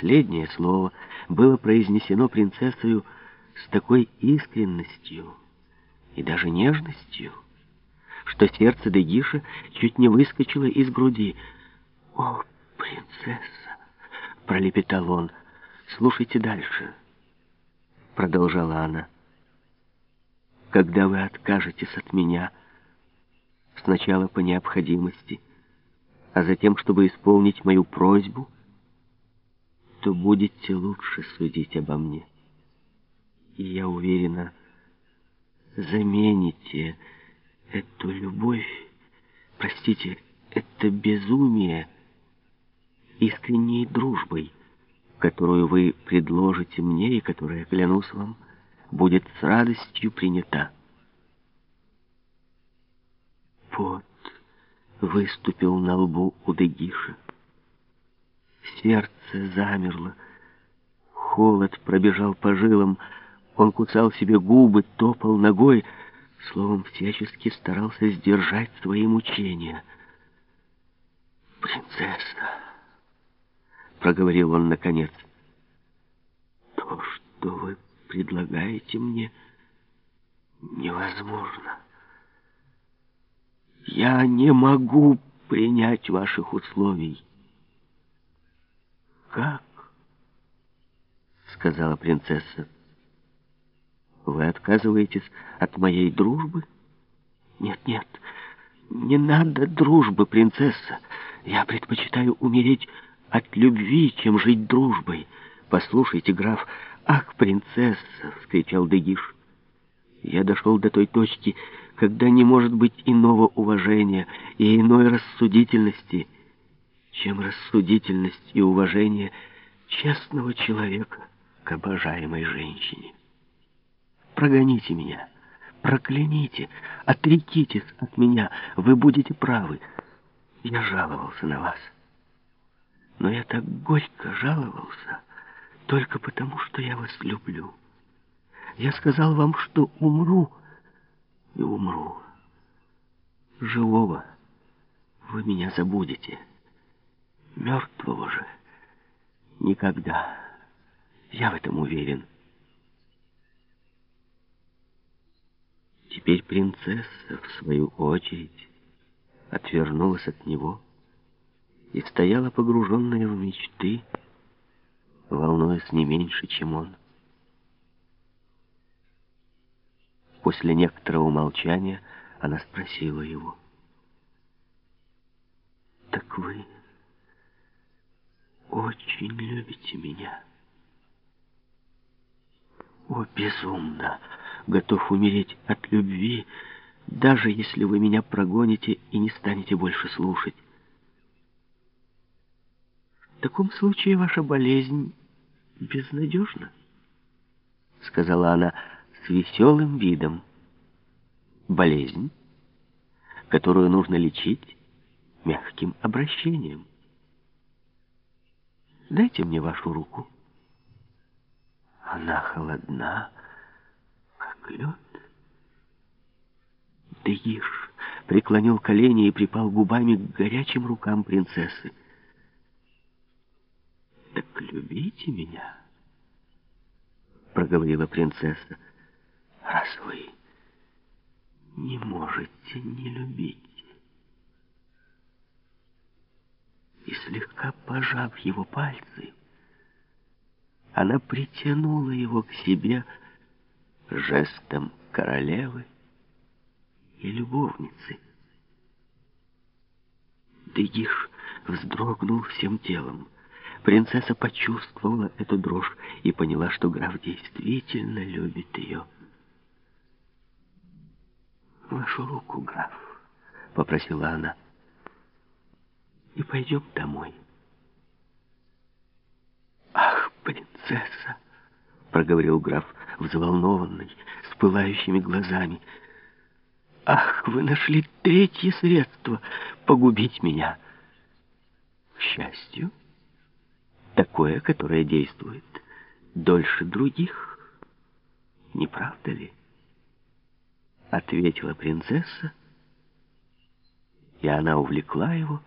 Последнее слово было произнесено принцессою с такой искренностью и даже нежностью, что сердце Дегиша чуть не выскочило из груди. «О, принцесса!» — пролепетал он. «Слушайте дальше», — продолжала она. «Когда вы откажетесь от меня, сначала по необходимости, а затем, чтобы исполнить мою просьбу, то будете лучше судить обо мне. И я уверена, замените эту любовь, простите, это безумие искренней дружбой, которую вы предложите мне и которая, клянусь вам, будет с радостью принята. Пот выступил на лбу у Дегиша. Сердце замерло. Холод пробежал по жилам. Он кусал себе губы, топал ногой, словом, всячески старался сдержать свои мучения. «Принцесса!» — проговорил он наконец. «То, что вы предлагаете мне, невозможно. Я не могу принять ваших условий». «Как?» — сказала принцесса. «Вы отказываетесь от моей дружбы?» «Нет, нет, не надо дружбы, принцесса. Я предпочитаю умереть от любви, чем жить дружбой. Послушайте, граф, ах, принцесса!» — вскричал Дегиш. «Я дошел до той точки, когда не может быть иного уважения и иной рассудительности» чем рассудительность и уважение честного человека к обожаемой женщине. Прогоните меня, прокляните, отрекитесь от меня, вы будете правы. Я жаловался на вас. Но я так горько жаловался только потому, что я вас люблю. Я сказал вам, что умру, и умру. Живого вы меня забудете. Мертвого же никогда. Я в этом уверен. Теперь принцесса, в свою очередь, отвернулась от него и стояла погруженная в мечты, волнуясь не меньше, чем он. После некоторого молчания она спросила его. «Так вы...» любите меня. О, безумно! Готов умереть от любви, даже если вы меня прогоните и не станете больше слушать. В таком случае ваша болезнь безнадежна, сказала она с веселым видом. Болезнь, которую нужно лечить мягким обращением. Дайте мне вашу руку. Она холодна, как лед. Дегиш преклонил колени и припал губами к горячим рукам принцессы. «Так любите меня», — проговорила принцесса, — «раз вы не можете не любить». И слегка пожав его пальцы, она притянула его к себе жестом королевы и любовницы. Дегиш вздрогнул всем телом. Принцесса почувствовала эту дрожь и поняла, что граф действительно любит ее. «Вашу руку, граф», — попросила она и пойдем домой. «Ах, принцесса!» — проговорил граф, взволнованный, с пылающими глазами. «Ах, вы нашли третье средство погубить меня!» «К счастью, такое, которое действует дольше других, не правда ли?» Ответила принцесса, и она увлекла его,